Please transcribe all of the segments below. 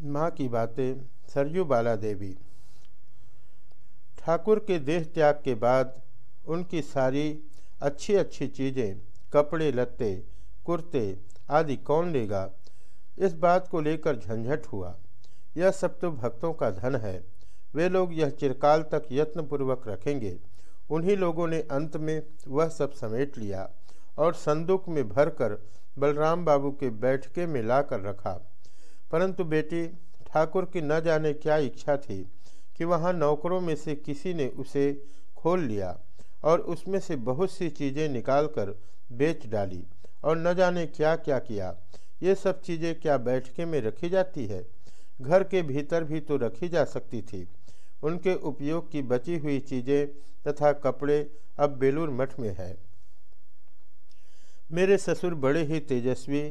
माँ की बातें, सरयू बाला देवी ठाकुर के देह त्याग के बाद उनकी सारी अच्छी अच्छी चीज़ें, कपड़े, लत्ते, कुर्ते आदि कौन लेगा? इस बात को लेकर झंझट हुआ। यह सब तो भक्तों का धन है। वे लोग यह चिरकाल तक यत्नपूर्वक रखेंगे। उन्हीं लोगों ने अंत में वह सब समेट लिया और संदूक में भरकर बलराम बाबू के बैठके में लाकर रखा। परंतु बेटी, ठाकुर की न जाने क्या इच्छा थी कि वहाँ नौकरों में से किसी ने उसे खोल लिया और उसमें से बहुत सी चीज़ें निकालकर बेच डाली और न जाने क्या क्या किया। ये सब चीज़ें क्या बैठके में रखी जाती है? घर के भीतर भी तो रखी जा सकती थी। उनके उपयोग की बची हुई चीज़ें तथा कपड़े अब बेलूर मठ में है। मेरे ससुर बड़े ही तेजस्वी,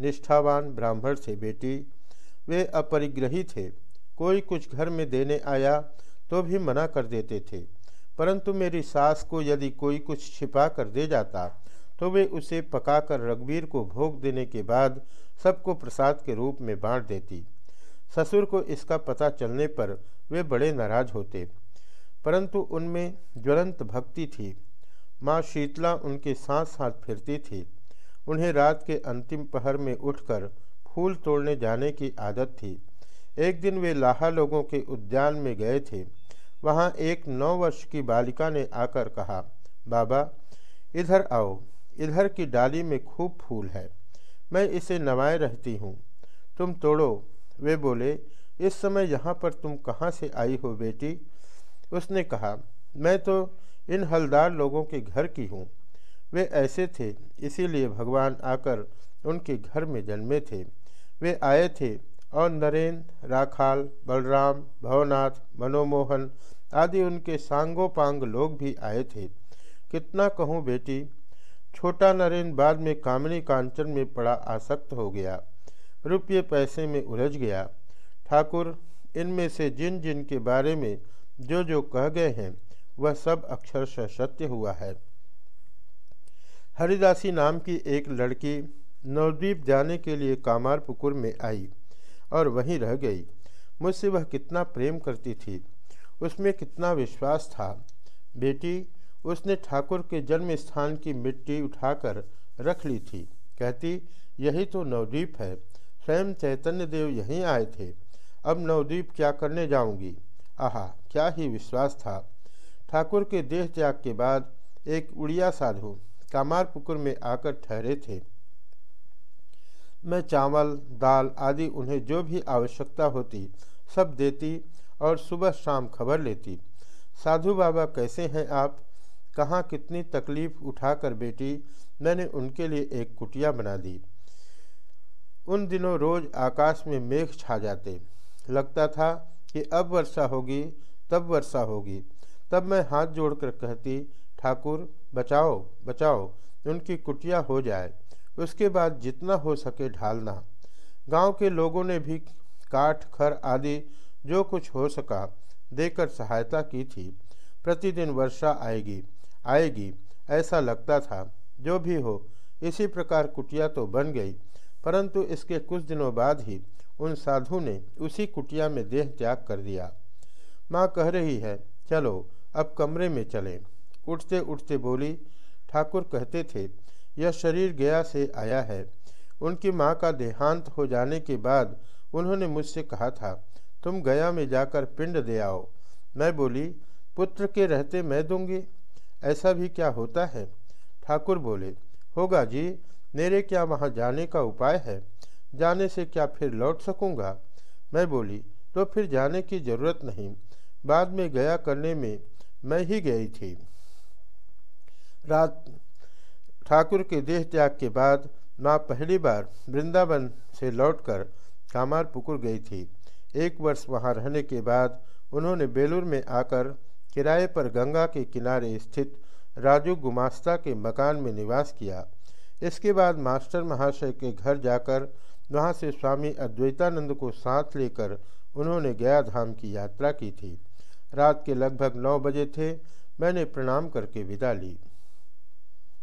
निष्ठावान ब्राह्मण थे बेटी। वे अपरिग्रही थे। कोई कुछ घर में देने आया तो भी मना कर देते थे। परंतु मेरी सास को यदि कोई कुछ छिपा कर दे जाता तो वे उसे पकाकर रघुवीर को भोग देने के बाद सबको प्रसाद के रूप में बांट देती। ससुर को इसका पता चलने पर वे बड़े नाराज़ होते। परंतु उनमें ज्वलंत भक्ति थी। माँ शीतला उनके साथ साथ फिरती थी। उन्हें रात के अंतिम पहर में उठकर फूल तोड़ने जाने की आदत थी। एक दिन वे लाहा लोगों के उद्यान में गए थे। वहाँ एक नौ वर्ष की बालिका ने आकर कहा, बाबा, इधर आओ। इधर की डाली में खूब फूल है। मैं इसे नवाए रहती हूँ। तुम तोड़ो। वे बोले, इस समय यहाँ पर तुम कहाँ से आई हो बेटी? उसने कहा, मैं तो इन हलदार लोगों के घर की हूँ। वे ऐसे थे, इसीलिए भगवान आकर उनके घर में जन्मे थे। वे आए थे। और नरेंद्र राखाल, बलराम, भवनाथ, मनोमोहन आदि उनके सांगोपांग लोग भी आए थे। कितना कहूँ बेटी, छोटा नरेंद्र बाद में कामनी कांचन में पड़ा आसक्त हो गया। रुपये पैसे में उलझ गया। ठाकुर, इनमें से जिन जिन के बारे में जो जो कह गए हैं, वह सब अक्षरशः सत्य हुआ है। हरिदासी नाम की एक लड़की नवद्वीप जाने के लिए कामार पुकुर में आई और वहीं रह गई। मुझसे वह कितना प्रेम करती थी, उसमें कितना विश्वास था। बेटी, उसने ठाकुर के जन्म स्थान की मिट्टी उठाकर रख ली थी। कहती, यही तो नवद्वीप है। स्वयं चैतन्य देव यहीं आए थे। अब नवद्वीप क्या करने जाऊँगी? आहा, क्या ही विश्वास था। ठाकुर के देह त्याग के बाद एक उड़िया साधु कामार पुकुर में आकर ठहरे थे। मैं चावल, दाल आदि उन्हें जो भी आवश्यकता होती, सब देती और सुबह शाम खबर लेती। साधु बाबा कैसे हैं आप? कहाँ कितनी तकलीफ़ उठाकर बेटी, मैंने उनके लिए एक कुटिया बना दी। उन दिनों रोज आकाश में मेघ छा जाते। लगता था कि अब वर्षा होगी, तब वर्षा होगी। तब मैं हाथ जोड़कर कहती, ठाकुर, बचाओ बचाओ, उनकी कुटिया हो जाए। उसके बाद जितना हो सके ढालना। गाँव के लोगों ने भी काठ, खर आदि जो कुछ हो सका देकर सहायता की थी। प्रतिदिन वर्षा आएगी आएगी, ऐसा लगता था। जो भी हो, इसी प्रकार कुटिया तो बन गई, परंतु इसके कुछ दिनों बाद ही उन साधु ने उसी कुटिया में देह त्याग कर दिया। माँ कह रही है, चलो, अब कमरे में चलें। उठते उठते बोली, ठाकुर कहते थे यह शरीर गया से आया है। उनकी माँ का देहांत हो जाने के बाद उन्होंने मुझसे कहा था, तुम गया में जाकर पिंड दे आओ मैं बोली, पुत्र के रहते मैं दूँगी। ऐसा भी क्या होता है ठाकुर बोले, होगा जी, मेरे क्या वहाँ जाने का उपाय है? जाने से क्या फिर लौट सकूँगा मैं बोली तो फिर जाने की ज़रूरत नहीं। बाद में गया करने में मैं ही गई थी। रात ठाकुर के देह त्याग के बाद माँ पहली बार वृंदावन से लौटकर कामार पुकुर गई थी। एक वर्ष वहाँ रहने के बाद उन्होंने बेलूर में आकर किराए पर गंगा के किनारे स्थित राजू गुमास्ता के मकान में निवास किया। इसके बाद मास्टर महाशय के घर जाकर वहाँ से स्वामी अद्वैतानंद को साथ लेकर उन्होंने गया धाम की यात्रा की थी। रात के लगभग नौ बजे थे, मैंने प्रणाम करके विदा ली।